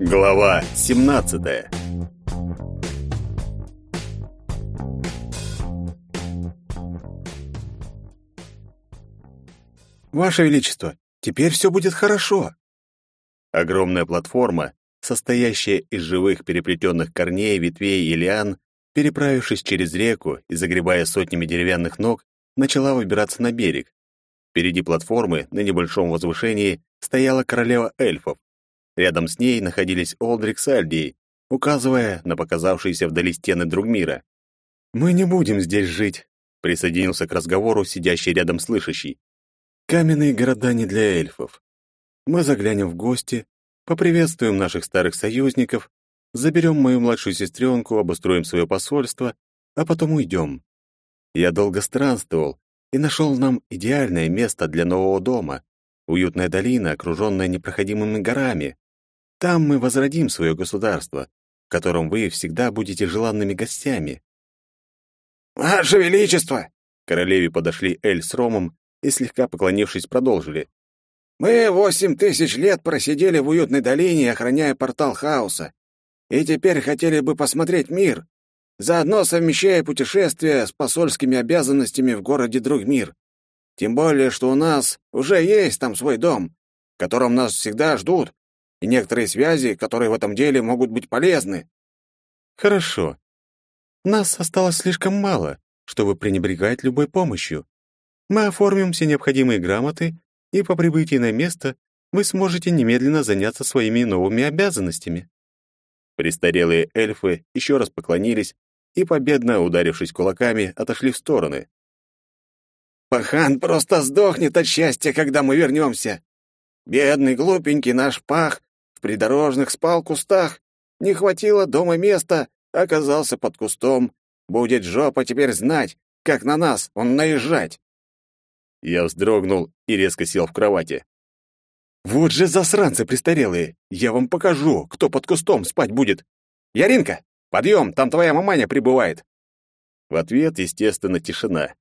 Глава 17. Ваше величество, теперь все будет хорошо. Огромная платформа, состоящая из живых переплетенных корней, ветвей и лиан, переправившись через реку и загребая сотнями деревянных ног, начала выбираться на берег. Впереди платформы, на небольшом возвышении, стояла королева эльфов. Рядом с ней находились Олдрик с Альдией, указывая на показавшиеся вдали стены Другмира. «Мы не будем здесь жить», — присоединился к разговору сидящий рядом слышащий. «Каменные города не для эльфов. Мы заглянем в гости, поприветствуем наших старых союзников, заберем мою младшую сестренку, обустроим свое посольство, а потом уйдем. Я долго странствовал и нашел нам идеальное место для нового дома, уютная долина, окруженная непроходимыми горами, там мы возродим свое государство, в котором вы всегда будете желанными гостями. Ваше величество, королеве подошли Эль с Ромом и слегка поклонившись продолжили. Мы восемь тысяч лет просидели в уютной долине, охраняя портал хаоса, и теперь хотели бы посмотреть мир, заодно совмещая путешествия с посольскими обязанностями в городе Другмир. Тем более, что у нас уже есть там свой дом, в котором нас всегда ждут и некоторые связи, которые в этом деле могут быть полезны. Хорошо. Нас осталось слишком мало, чтобы пренебрегать любой помощью. Мы оформим все необходимые грамоты, и по прибытии на место вы сможете немедленно заняться своими новыми обязанностями. Престарелые эльфы еще раз поклонились и, победно ударившись кулаками, отошли в стороны. «Пахан просто сдохнет от счастья, когда мы вернемся. Бедный глупенький наш пах в придорожных спал кустах. Не хватило дома места, оказался под кустом. Будет жопа теперь знать, как на нас он наезжать. Я вздрогнул и резко сел в кровати. «Вот же засранцы престарелые! Я вам покажу, кто под кустом спать будет! Яринка, подъем, там твоя маманя прибывает!» В ответ, естественно, тишина.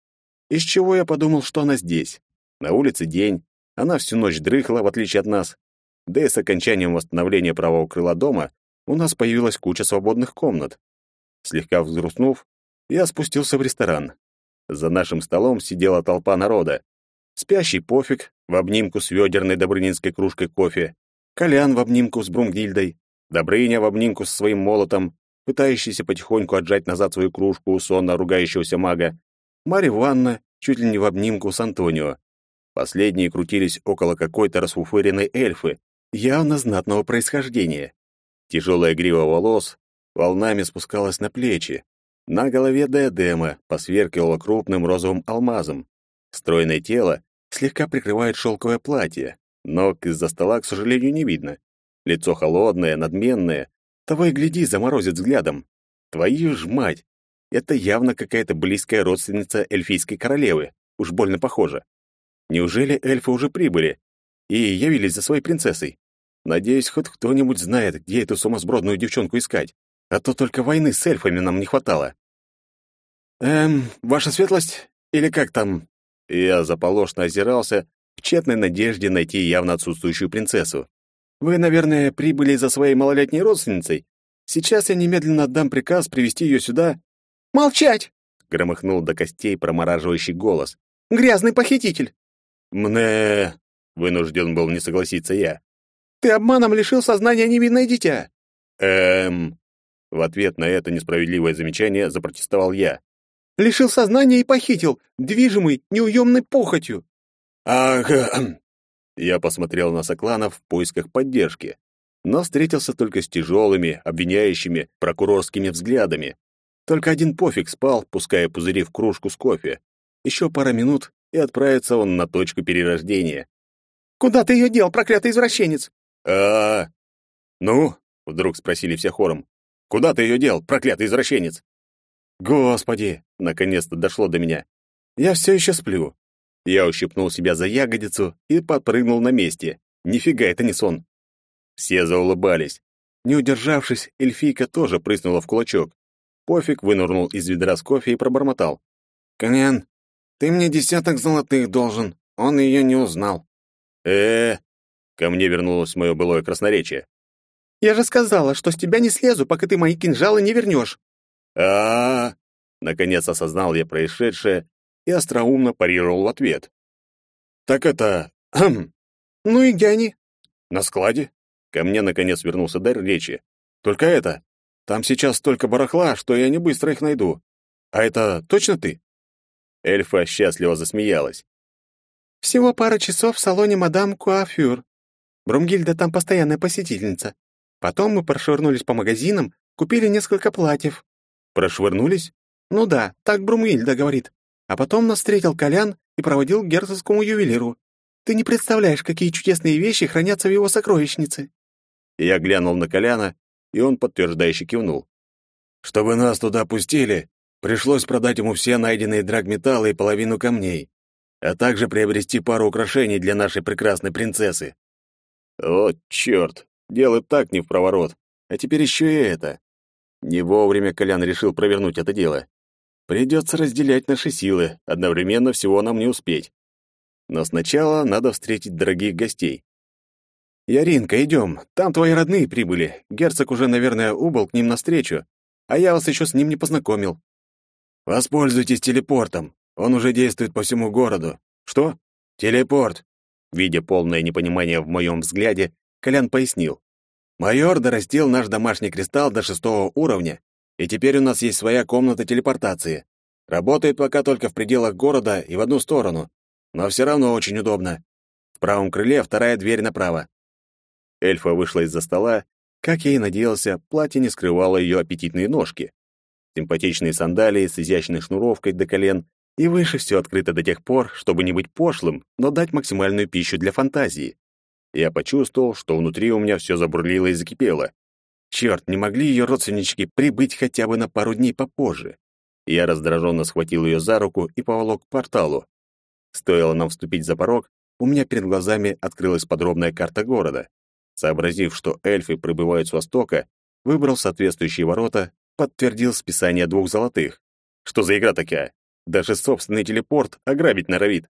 Из чего я подумал, что она здесь. На улице день, она всю ночь дрыхла, в отличие от нас. Да и с окончанием восстановления правого крыла дома у нас появилась куча свободных комнат. Слегка взгрустнув, я спустился в ресторан. За нашим столом сидела толпа народа. Спящий пофиг в обнимку с ведерной добрынинской кружкой кофе, Колян в обнимку с Брунгильдой, Добрыня в обнимку со своим молотом, пытающийся потихоньку отжать назад свою кружку у сонно ругающегося мага, Марья Ивановна чуть ли не в обнимку с Антонио. Последние крутились около какой-то расфуфыренной эльфы, явно знатного происхождения. Тяжелая грива волос волнами спускалась на плечи. На голове диадема посверкивала крупным розовым алмазом. Стройное тело слегка прикрывает шелковое платье. Ног из-за стола, к сожалению, не видно. Лицо холодное, надменное. Того и гляди, заморозит взглядом. Твою ж мать! Это явно какая-то близкая родственница эльфийской королевы. Уж больно похоже. Неужели эльфы уже прибыли? И явились за своей принцессой. Надеюсь, хоть кто-нибудь знает, где эту сумасбродную девчонку искать, а то только войны с эльфами нам не хватало. «Эм, ваша светлость? Или как там?» Я заполошно озирался в тщетной надежде найти явно отсутствующую принцессу. «Вы, наверное, прибыли за своей малолетней родственницей? Сейчас я немедленно отдам приказ привести ее сюда». «Молчать!» — громыхнул до костей промораживающий голос. «Грязный похититель!» «Мне...» Вынужден был не согласиться я. «Ты обманом лишил сознания невинное дитя!» «Эм...» В ответ на это несправедливое замечание запротестовал я. «Лишил сознания и похитил, движимый неуемной похотью!» «Ах...» Я посмотрел на Сокланов в поисках поддержки, но встретился только с тяжелыми, обвиняющими, прокурорскими взглядами. Только один пофиг спал, пуская пузыри в кружку с кофе. Еще пара минут, и отправится он на точку перерождения. Куда ты ее дел, проклятый извращенец? А. Ну, вдруг спросили все хором. Куда ты ее дел, проклятый извращенец? Господи, наконец-то дошло до меня. Я все еще сплю. Я ущипнул себя за ягодицу и подпрыгнул на месте. Нифига, это не сон. Все заулыбались. Не удержавшись, эльфийка тоже прыснула в кулачок. Пофиг вынырнул из ведра с кофе и пробормотал. «Конян, ты мне десяток золотых должен. Он ее не узнал» э Ко мне вернулось мое былое красноречие. Я же сказала, что с тебя не слезу, пока ты мои кинжалы не вернешь. а, Наконец осознал я происшедшее и остроумно парировал в ответ. «Так это... Хм. Ну и где они?» «На складе». Ко мне, наконец, вернулся дар речи. «Только это... Там сейчас столько барахла, что я не быстро их найду. А это точно ты?» Эльфа счастливо засмеялась. «Всего пара часов в салоне мадам Куафюр. Брумгильда там постоянная посетительница. Потом мы прошвырнулись по магазинам, купили несколько платьев». «Прошвырнулись?» «Ну да, так Брумгильда говорит. А потом нас встретил Колян и проводил к герцогскому ювелиру. Ты не представляешь, какие чудесные вещи хранятся в его сокровищнице». Я глянул на Коляна, и он подтверждающе кивнул. «Чтобы нас туда пустили, пришлось продать ему все найденные драгметаллы и половину камней, а также приобрести пару украшений для нашей прекрасной принцессы». «О, черт! Дело так не в проворот. А теперь еще и это. Не вовремя Колян решил провернуть это дело. Придется разделять наши силы, одновременно всего нам не успеть. Но сначала надо встретить дорогих гостей. «Яринка, идем. Там твои родные прибыли. Герцог уже, наверное, убыл к ним навстречу, а я вас еще с ним не познакомил». «Воспользуйтесь телепортом. Он уже действует по всему городу». «Что?» «Телепорт». Видя полное непонимание в моем взгляде, Колян пояснил. «Майор дорастил наш домашний кристалл до шестого уровня и теперь у нас есть своя комната телепортации. Работает пока только в пределах города и в одну сторону, но все равно очень удобно. В правом крыле вторая дверь направо. Эльфа вышла из-за стола. Как я и надеялся, платье не скрывало ее аппетитные ножки. Симпатичные сандалии с изящной шнуровкой до колен, и выше все открыто до тех пор, чтобы не быть пошлым, но дать максимальную пищу для фантазии. Я почувствовал, что внутри у меня все забурлило и закипело. Черт, не могли ее родственнички прибыть хотя бы на пару дней попозже? Я раздраженно схватил ее за руку и поволок к порталу. Стоило нам вступить за порог, у меня перед глазами открылась подробная карта города. Сообразив, что эльфы прибывают с востока, выбрал соответствующие ворота, подтвердил списание двух золотых. Что за игра такая? Даже собственный телепорт ограбить норовит.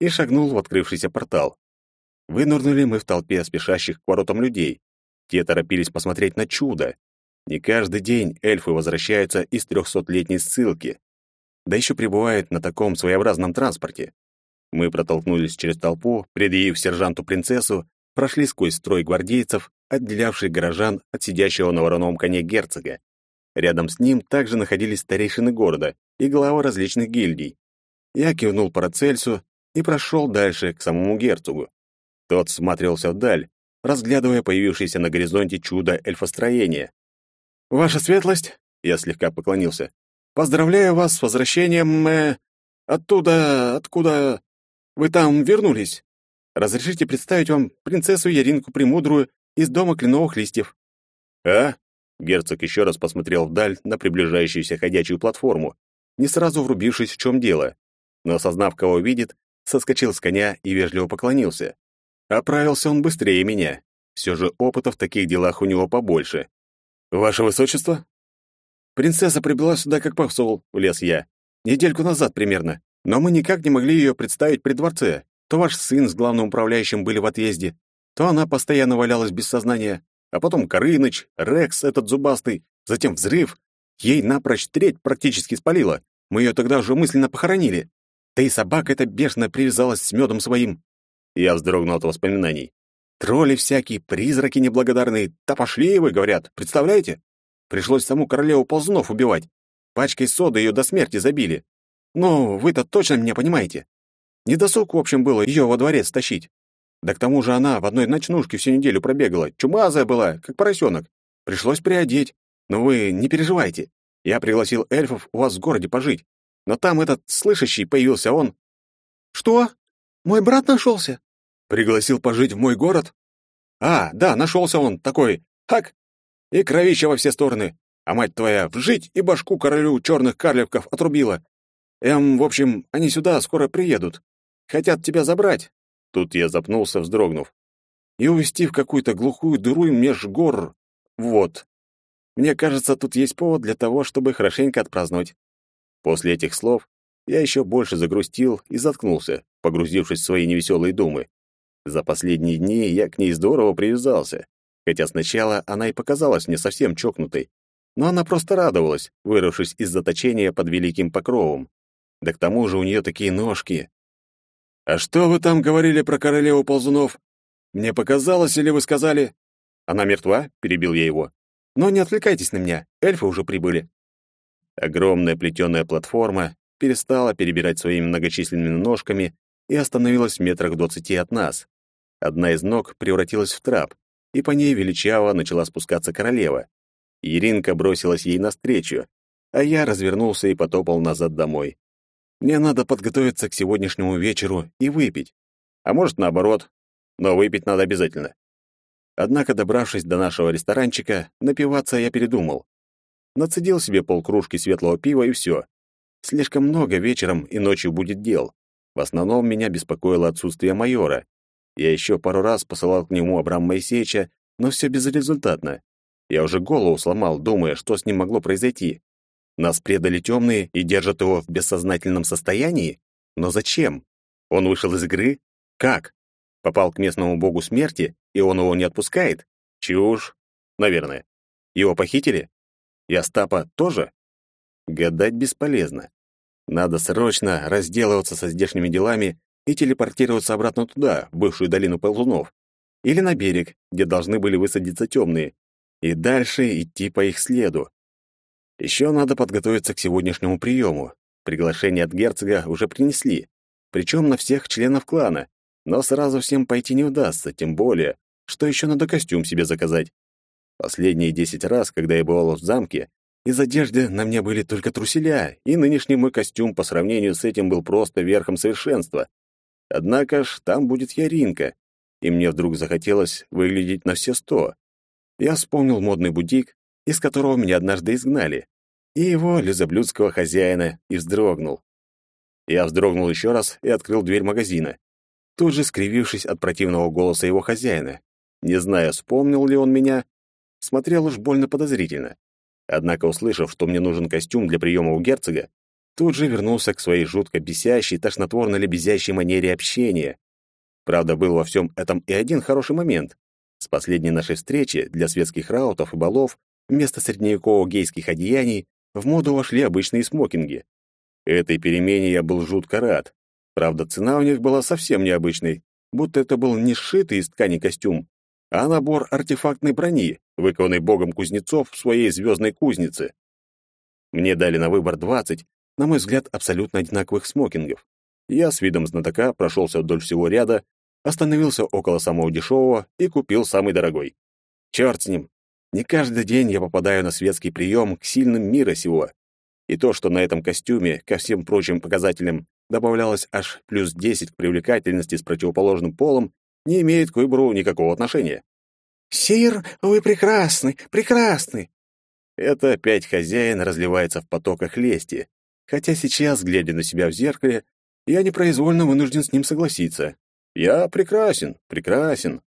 И шагнул в открывшийся портал. Вынурнули мы в толпе спешащих к воротам людей. Те торопились посмотреть на чудо. Не каждый день эльфы возвращаются из трехсотлетней ссылки. Да еще прибывают на таком своеобразном транспорте. Мы протолкнулись через толпу, предъявив сержанту принцессу, прошли сквозь строй гвардейцев, отделявший горожан от сидящего на вороном коне герцога. Рядом с ним также находились старейшины города и главы различных гильдий. Я кивнул Парацельсу и прошел дальше, к самому герцогу. Тот смотрелся вдаль, разглядывая появившееся на горизонте чудо эльфостроения. «Ваша светлость!» — я слегка поклонился. «Поздравляю вас с возвращением... Э, оттуда... откуда... вы там вернулись. Разрешите представить вам принцессу Яринку Премудрую из дома кленовых листьев». «А?» — герцог еще раз посмотрел вдаль на приближающуюся ходячую платформу, не сразу врубившись, в чем дело, но, осознав, кого видит, соскочил с коня и вежливо поклонился. Оправился он быстрее меня. Все же опыта в таких делах у него побольше. «Ваше высочество?» «Принцесса прибыла сюда как посол», — влез я. «Недельку назад примерно. Но мы никак не могли ее представить при дворце. То ваш сын с главным управляющим были в отъезде, то она постоянно валялась без сознания. А потом Карыныч, Рекс этот зубастый, затем взрыв. Ей напрочь треть практически спалила. Мы ее тогда уже мысленно похоронили. Да и собака эта бешено привязалась с медом своим. Я вздрогнул от воспоминаний. Тролли всякие, призраки неблагодарные. Да пошли вы, говорят, представляете? Пришлось саму королеву ползунов убивать. Пачкой соды ее до смерти забили. Ну, вы-то точно меня понимаете. Недосуг, в общем, было ее во дворец тащить. Да к тому же она в одной ночнушке всю неделю пробегала, чумазая была, как поросенок. Пришлось приодеть. Но вы не переживайте. Я пригласил эльфов у вас в городе пожить. Но там этот слышащий появился, он... Что? Мой брат нашелся? Пригласил пожить в мой город? А, да, нашелся он, такой, хак, и кровища во все стороны. А мать твоя, вжить и башку королю черных карлевков отрубила. Эм, в общем, они сюда скоро приедут. Хотят тебя забрать. Тут я запнулся, вздрогнув. И увезти в какую-то глухую дыру меж гор. Вот. Мне кажется, тут есть повод для того, чтобы хорошенько отпраздновать. После этих слов я еще больше загрустил и заткнулся, погрузившись в свои невеселые думы. За последние дни я к ней здорово привязался. Хотя сначала она и показалась мне совсем чокнутой, но она просто радовалась, вырвавшись из заточения под великим покровом. Да к тому же у нее такие ножки. «А что вы там говорили про королеву ползунов? Мне показалось, или вы сказали...» «Она мертва?» — перебил я его. «Но не отвлекайтесь на меня, эльфы уже прибыли». Огромная плетеная платформа перестала перебирать своими многочисленными ножками и остановилась в метрах двадцати от нас. Одна из ног превратилась в трап, и по ней величаво начала спускаться королева. Иринка бросилась ей навстречу, а я развернулся и потопал назад домой. Мне надо подготовиться к сегодняшнему вечеру и выпить. А может, наоборот, но выпить надо обязательно. Однако, добравшись до нашего ресторанчика, напиваться я передумал. Нацедил себе полкружки светлого пива и все. Слишком много вечером и ночью будет дел. В основном меня беспокоило отсутствие майора. Я еще пару раз посылал к нему Абрама Моисеевича, но все безрезультатно. Я уже голову сломал, думая, что с ним могло произойти. Нас предали темные и держат его в бессознательном состоянии? Но зачем? Он вышел из игры? Как? Попал к местному богу смерти, и он его не отпускает? Чушь. Наверное. Его похитили? И Остапа тоже? Гадать бесполезно. Надо срочно разделываться со здешними делами и телепортироваться обратно туда, в бывшую долину ползунов. Или на берег, где должны были высадиться темные. И дальше идти по их следу. Еще надо подготовиться к сегодняшнему приему. Приглашение от герцога уже принесли, причем на всех членов клана, но сразу всем пойти не удастся, тем более, что еще надо костюм себе заказать. Последние десять раз, когда я бывал в замке, из одежды на мне были только труселя, и нынешний мой костюм по сравнению с этим был просто верхом совершенства. Однако ж там будет Яринка, и мне вдруг захотелось выглядеть на все сто. Я вспомнил модный бутик, из которого меня однажды изгнали, и его лизоблюдского хозяина, и вздрогнул. Я вздрогнул еще раз и открыл дверь магазина, тут же скривившись от противного голоса его хозяина. Не знаю, вспомнил ли он меня, смотрел уж больно подозрительно. Однако, услышав, что мне нужен костюм для приема у герцога, тут же вернулся к своей жутко бесящей, тошнотворно-лебезящей манере общения. Правда, был во всем этом и один хороший момент. С последней нашей встречи для светских раутов и балов Вместо средневеково-гейских одеяний в моду вошли обычные смокинги. Этой перемене я был жутко рад. Правда, цена у них была совсем необычной, будто это был не сшитый из ткани костюм, а набор артефактной брони, выкованный богом кузнецов в своей звездной кузнице. Мне дали на выбор 20, на мой взгляд, абсолютно одинаковых смокингов. Я с видом знатока прошелся вдоль всего ряда, остановился около самого дешевого и купил самый дорогой. Черт с ним, не каждый день я попадаю на светский прием к сильным мира сего. И то, что на этом костюме, ко всем прочим показателям, добавлялось аж плюс 10 к привлекательности с противоположным полом, не имеет к выбору никакого отношения. «Сир, вы прекрасны, прекрасны!» Это опять хозяин разливается в потоках лести, хотя сейчас, глядя на себя в зеркале, я непроизвольно вынужден с ним согласиться. Я прекрасен, прекрасен.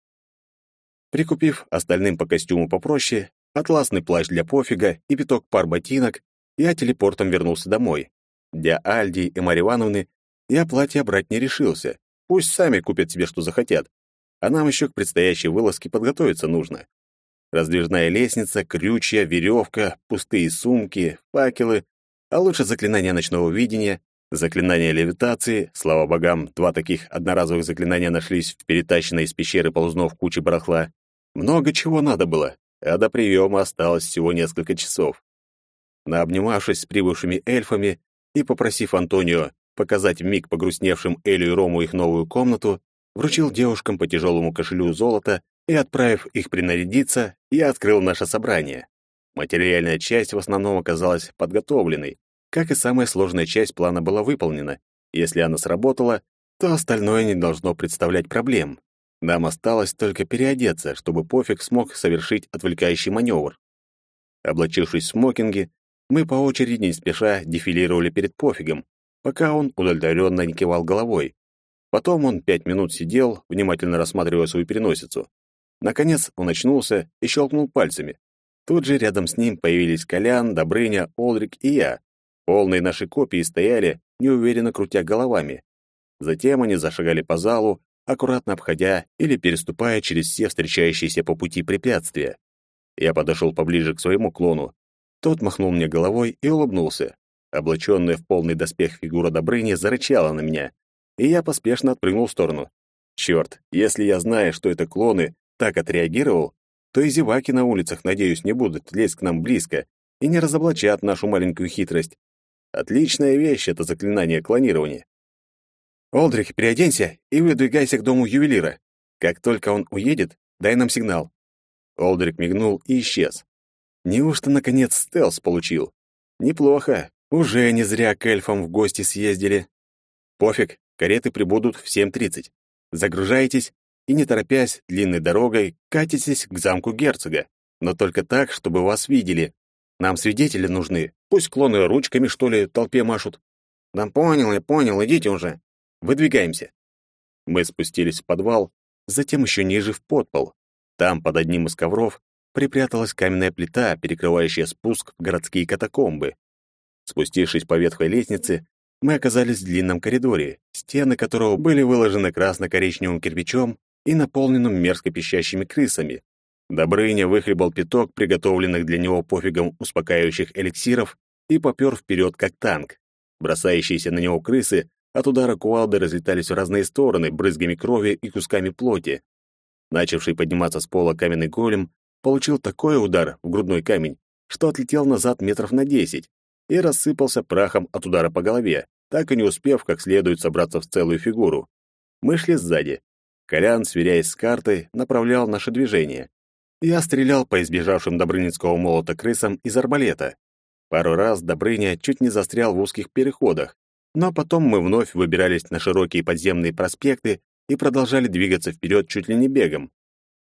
Прикупив остальным по костюму попроще, атласный плащ для пофига и пяток пар ботинок, я телепортом вернулся домой. Для Альди и Марьи Ивановны я платье брать не решился. Пусть сами купят себе, что захотят. А нам еще к предстоящей вылазке подготовиться нужно. Раздвижная лестница, крючья, веревка, пустые сумки, факелы, а лучше заклинание ночного видения, заклинание левитации, слава богам, два таких одноразовых заклинания нашлись в перетащенной из пещеры ползнов куче барахла, много чего надо было, а до приема осталось всего несколько часов. Наобнимавшись с прибывшими эльфами и попросив Антонио показать миг погрустневшим Элю и Рому их новую комнату, вручил девушкам по тяжелому кошелю золота и, отправив их принарядиться, я открыл наше собрание. Материальная часть в основном оказалась подготовленной, как и самая сложная часть плана была выполнена. Если она сработала, то остальное не должно представлять проблем. Нам осталось только переодеться, чтобы пофиг смог совершить отвлекающий маневр. Облачившись в смокинги, мы по очереди не спеша дефилировали перед пофигом, пока он удовлетворенно не кивал головой. Потом он пять минут сидел, внимательно рассматривая свою переносицу. Наконец он очнулся и щелкнул пальцами. Тут же рядом с ним появились Колян, Добрыня, Олрик и я. Полные наши копии стояли, неуверенно крутя головами. Затем они зашагали по залу, аккуратно обходя или переступая через все встречающиеся по пути препятствия. Я подошел поближе к своему клону. Тот махнул мне головой и улыбнулся. Облаченная в полный доспех фигура Добрыни зарычала на меня, и я поспешно отпрыгнул в сторону. Черт, если я знаю, что это клоны, так отреагировал, то и зеваки на улицах, надеюсь, не будут лезть к нам близко и не разоблачат нашу маленькую хитрость. Отличная вещь — это заклинание клонирования. Олдрих, переоденься и выдвигайся к дому ювелира. Как только он уедет, дай нам сигнал. Олдрик мигнул и исчез. Неужто, наконец, стелс получил? Неплохо. Уже не зря к эльфам в гости съездили. Пофиг, кареты прибудут в 7.30. Загружайтесь и, не торопясь, длинной дорогой катитесь к замку герцога. Но только так, чтобы вас видели. Нам свидетели нужны. Пусть клоны ручками, что ли, толпе машут. Да понял я, понял, идите уже. Выдвигаемся. Мы спустились в подвал, затем еще ниже в подпол. Там, под одним из ковров, припряталась каменная плита, перекрывающая спуск в городские катакомбы. Спустившись по ветхой лестнице, мы оказались в длинном коридоре, стены которого были выложены красно-коричневым кирпичом и наполненным мерзко пищащими крысами. Добрыня выхлебал пяток приготовленных для него пофигом успокаивающих эликсиров и попер вперед, как танк. Бросающиеся на него крысы от удара кувалды разлетались в разные стороны брызгами крови и кусками плоти. Начавший подниматься с пола каменный голем получил такой удар в грудной камень, что отлетел назад метров на десять и рассыпался прахом от удара по голове, так и не успев как следует собраться в целую фигуру. Мы шли сзади. Колян, сверяясь с картой, направлял наше движение. Я стрелял по избежавшим Добрынинского молота крысам из арбалета. Пару раз Добрыня чуть не застрял в узких переходах, но потом мы вновь выбирались на широкие подземные проспекты и продолжали двигаться вперед чуть ли не бегом.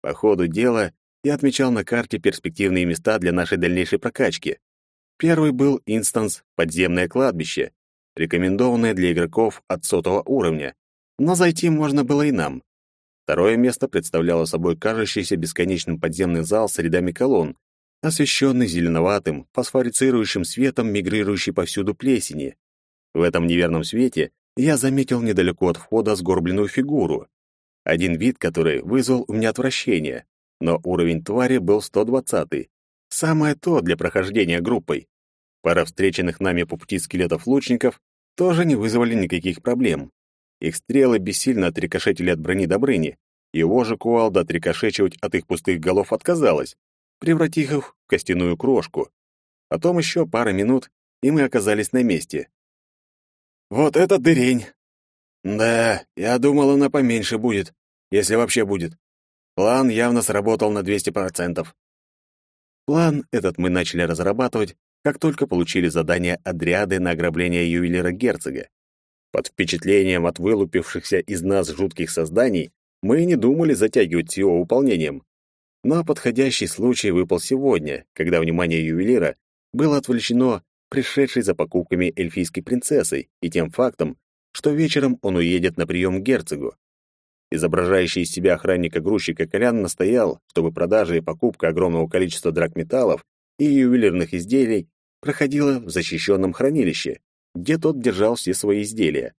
По ходу дела я отмечал на карте перспективные места для нашей дальнейшей прокачки. Первый был инстанс «Подземное кладбище», рекомендованное для игроков от сотого уровня, но зайти можно было и нам. Второе место представляло собой кажущийся бесконечным подземный зал с рядами колонн, освещенный зеленоватым, фосфорицирующим светом, мигрирующий повсюду плесени. В этом неверном свете я заметил недалеко от входа сгорбленную фигуру, один вид которой вызвал у меня отвращение, но уровень твари был 120 -й. Самое то для прохождения группой. Пара встреченных нами по пути скелетов-лучников тоже не вызвали никаких проблем. Их стрелы бессильно отрикошетили от брони Добрыни. Его же кувалда отрикошечивать от их пустых голов отказалась, превратив их в костяную крошку. Потом еще пара минут, и мы оказались на месте. Вот это дырень. Да, я думал, она поменьше будет, если вообще будет. План явно сработал на 200%. План этот мы начали разрабатывать, как только получили задание Адриады на ограбление ювелира герцога. Под впечатлением от вылупившихся из нас жутких созданий мы не думали затягивать его выполнением. Но подходящий случай выпал сегодня, когда внимание ювелира было отвлечено пришедшей за покупками эльфийской принцессой, и тем фактом, что вечером он уедет на прием к герцогу. Изображающий из себя охранника-грузчика Колян настоял, чтобы продажа и покупка огромного количества драгметаллов и ювелирных изделий проходила в защищенном хранилище, где тот держал все свои изделия.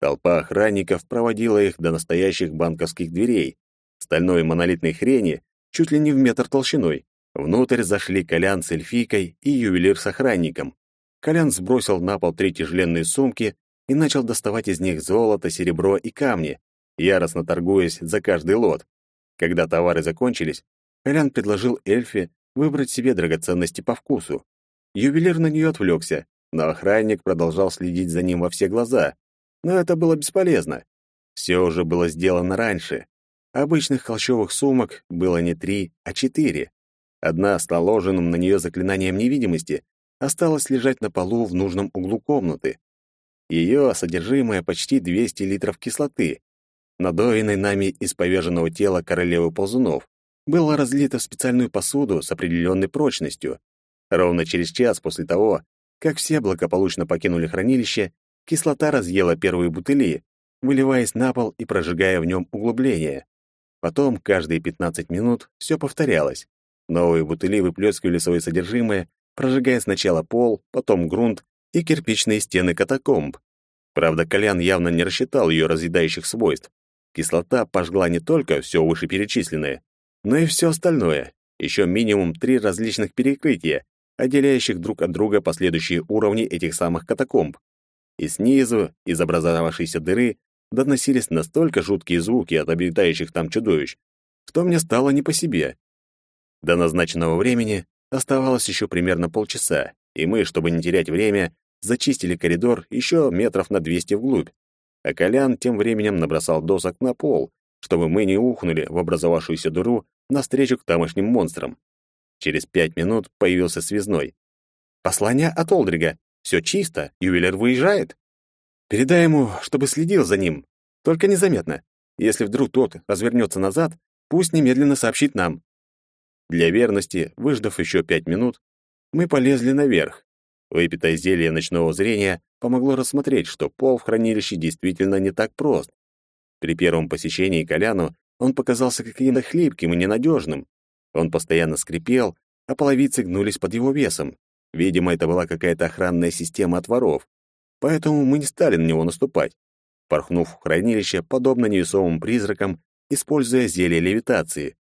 Толпа охранников проводила их до настоящих банковских дверей, стальной монолитной хрени, чуть ли не в метр толщиной. Внутрь зашли Колян с эльфийкой и ювелир с охранником. Колян сбросил на пол три тяжеленные сумки и начал доставать из них золото, серебро и камни, яростно торгуясь за каждый лот. Когда товары закончились, Колян предложил эльфе выбрать себе драгоценности по вкусу. Ювелир на нее отвлекся, но охранник продолжал следить за ним во все глаза. Но это было бесполезно. Все уже было сделано раньше. Обычных холщовых сумок было не три, а четыре. Одна с наложенным на нее заклинанием невидимости осталась лежать на полу в нужном углу комнаты. Ее содержимое почти 200 литров кислоты, надоенной нами из поверженного тела королевы ползунов, было разлито в специальную посуду с определенной прочностью. Ровно через час после того, как все благополучно покинули хранилище, кислота разъела первые бутыли, выливаясь на пол и прожигая в нем углубление. Потом каждые 15 минут все повторялось. Новые бутыли выплескивали свое содержимое, прожигая сначала пол, потом грунт и кирпичные стены катакомб. Правда, Колян явно не рассчитал ее разъедающих свойств. Кислота пожгла не только все вышеперечисленное, но и все остальное, еще минимум три различных перекрытия, отделяющих друг от друга последующие уровни этих самых катакомб. И снизу, из образовавшейся дыры, доносились настолько жуткие звуки от обитающих там чудовищ, что мне стало не по себе. До назначенного времени оставалось еще примерно полчаса, и мы, чтобы не терять время, зачистили коридор еще метров на 200 вглубь. А Колян тем временем набросал досок на пол, чтобы мы не ухнули в образовавшуюся дыру навстречу к тамошним монстрам. Через пять минут появился связной. «Послание от Олдрига. Все чисто, ювелир выезжает. Передай ему, чтобы следил за ним, только незаметно. Если вдруг тот развернется назад, пусть немедленно сообщит нам». Для верности, выждав еще пять минут, мы полезли наверх. Выпитое зелье ночного зрения помогло рассмотреть, что пол в хранилище действительно не так прост. При первом посещении Коляну он показался каким-то хлипким и ненадежным. Он постоянно скрипел, а половицы гнулись под его весом. Видимо, это была какая-то охранная система от воров. Поэтому мы не стали на него наступать, порхнув в хранилище, подобно невесомым призракам, используя зелье левитации.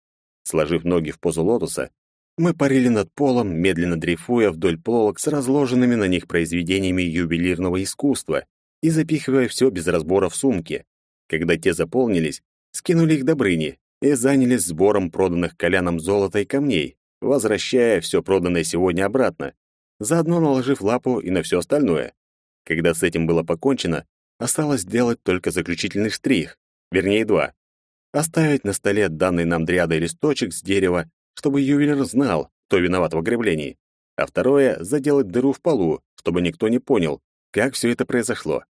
Сложив ноги в позу лотоса, мы парили над полом, медленно дрейфуя вдоль полок с разложенными на них произведениями ювелирного искусства и запихивая все без разбора в сумки. Когда те заполнились, скинули их Добрыни и занялись сбором проданных Коляном золота и камней, возвращая все проданное сегодня обратно, заодно наложив лапу и на все остальное. Когда с этим было покончено, осталось сделать только заключительный штрих, вернее два. Оставить на столе данный нам дрядой листочек с дерева, чтобы ювелир знал, кто виноват в ограблении, а второе — заделать дыру в полу, чтобы никто не понял, как все это произошло.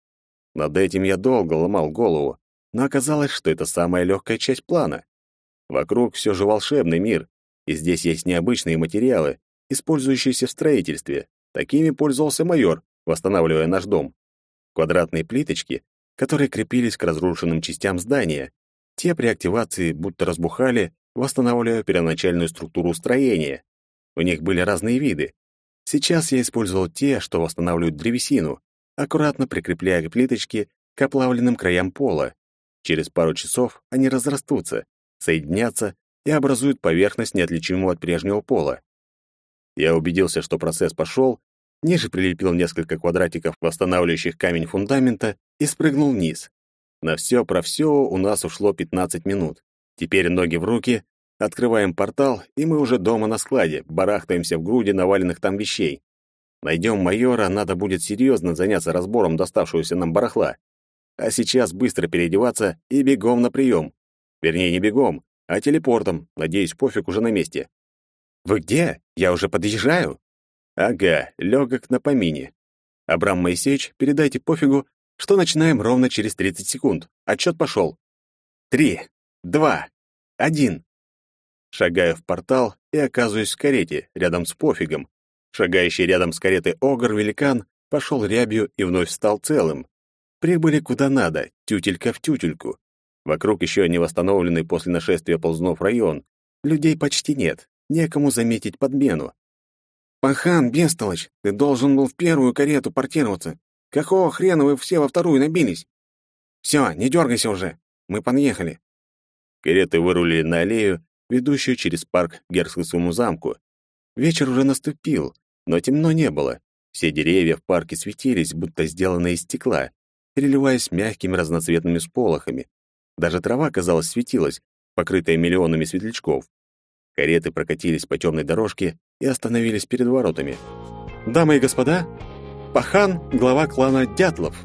Над этим я долго ломал голову, но оказалось, что это самая легкая часть плана. Вокруг все же волшебный мир, и здесь есть необычные материалы, использующиеся в строительстве. Такими пользовался майор, восстанавливая наш дом. Квадратные плиточки, которые крепились к разрушенным частям здания. Те при активации будто разбухали, восстанавливая первоначальную структуру строения. У них были разные виды. Сейчас я использовал те, что восстанавливают древесину, аккуратно прикрепляя плиточки к оплавленным краям пола. Через пару часов они разрастутся, соединятся и образуют поверхность, неотличимую от прежнего пола. Я убедился, что процесс пошел, ниже прилепил несколько квадратиков, восстанавливающих камень фундамента, и спрыгнул вниз. На все про все у нас ушло 15 минут. Теперь ноги в руки, открываем портал, и мы уже дома на складе, барахтаемся в груди наваленных там вещей. Найдем майора, надо будет серьезно заняться разбором доставшегося нам барахла. А сейчас быстро переодеваться и бегом на прием. Вернее, не бегом, а телепортом. Надеюсь, пофиг уже на месте. «Вы где? Я уже подъезжаю?» «Ага, легок на помине. Абрам Моисеевич, передайте пофигу, что начинаем ровно через 30 секунд. Отчет пошел. Три, два, один. Шагаю в портал и оказываюсь в карете, рядом с пофигом. Шагающий рядом с каретой огр-великан пошел рябью и вновь стал целым. Прибыли куда надо, тютелька в тютельку. Вокруг еще не восстановленный после нашествия ползнов район. Людей почти нет, некому заметить подмену. «Пахан, бестолочь, ты должен был в первую карету портироваться. Какого хрена вы все во вторую набились? Все, не дергайся уже, мы подъехали». Кареты вырулили на аллею, ведущую через парк к Герцогскому замку. Вечер уже наступил, но темно не было. Все деревья в парке светились, будто сделанные из стекла переливаясь мягкими разноцветными сполохами. Даже трава, казалось, светилась, покрытая миллионами светлячков. Кареты прокатились по темной дорожке и остановились перед воротами. «Дамы и господа, Пахан — глава клана Дятлов»,